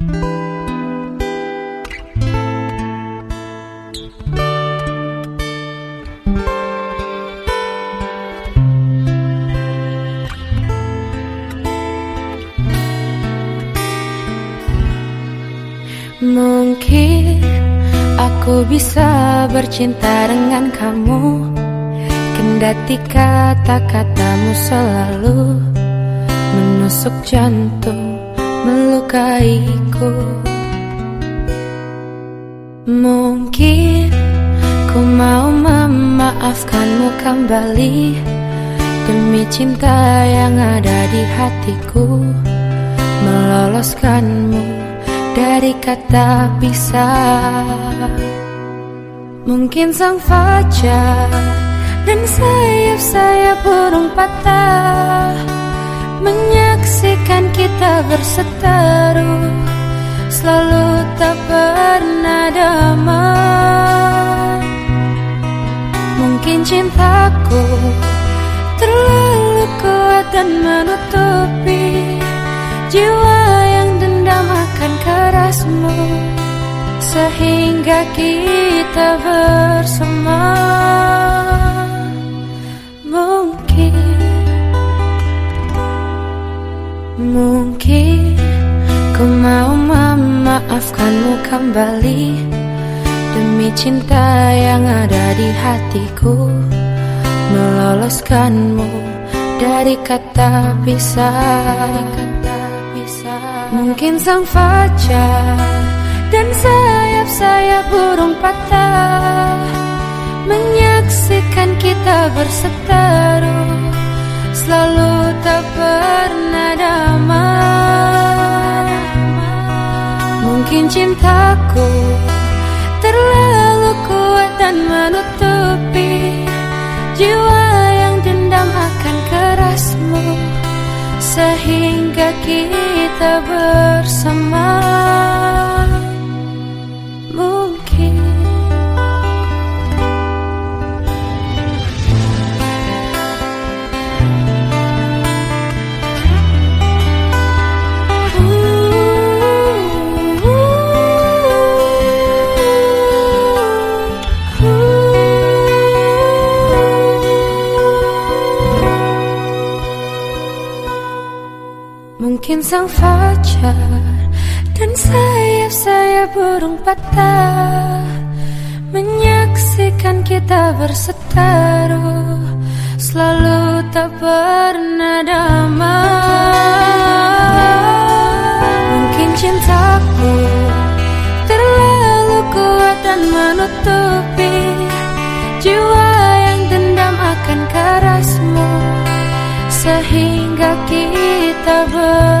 Mungkin aku bisa bercinta dengan kamu. Kendati kata-katamu selalu Menusuk jantung, melukaiku. Mungkin ku mau memaafkanmu kembali Demi cinta yang ada di hatiku. Meloloskanmu dari kata bisa. Mungkin sang fajar dan sayap-sayap burung patah Menyaksikan kita berseteru Selalu tak pernah damai. Mungkin cintaku terlalu kuat dan menutupi Jiwa yang dendam akan kerasmu Sehingga kita bersama Mungkin Ku mau memaafkanmu kembali. Demi cinta yang ada di hatiku Meloloskanmu dari kata pisah. Mungkin sang fajar dan sayap-sayap burung patah Menyaksikan kita berseteru. Selalu tak pernah Mungkin cintaku. Terlalu kuat dan menutupi Jiwa yang dendam akan kerasmu. Sehingga kita Mungkin sang fajar dan sayap-sayap burung patah Menyaksikan kita berseteru Selalu tak pernah damai. Mungkin cintaku terlalu kuat dan menutupi Jiwa yang dendam akan kerasmu Sehingga kita tabu